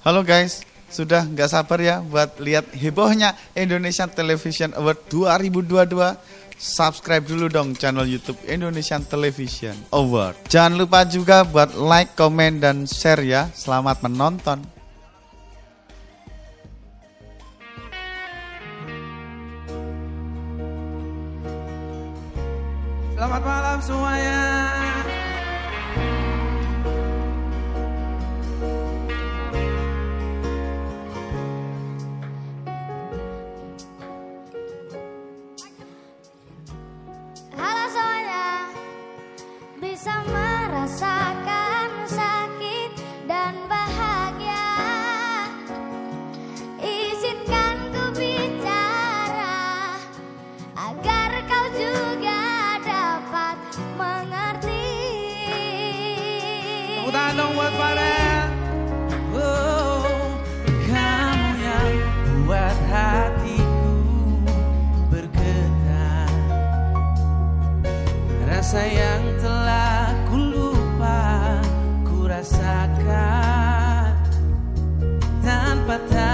Halo guys, sudah nggak sabar ya buat lihat hebohnya Indonesian Television Award 2022? Subscribe dulu dong channel YouTube Indonesian Television Award. Jangan lupa juga buat like, komen, dan share ya. Selamat menonton. Selamat malam semuanya. rasa yang telah ku lupa ku rasakan tanpa tak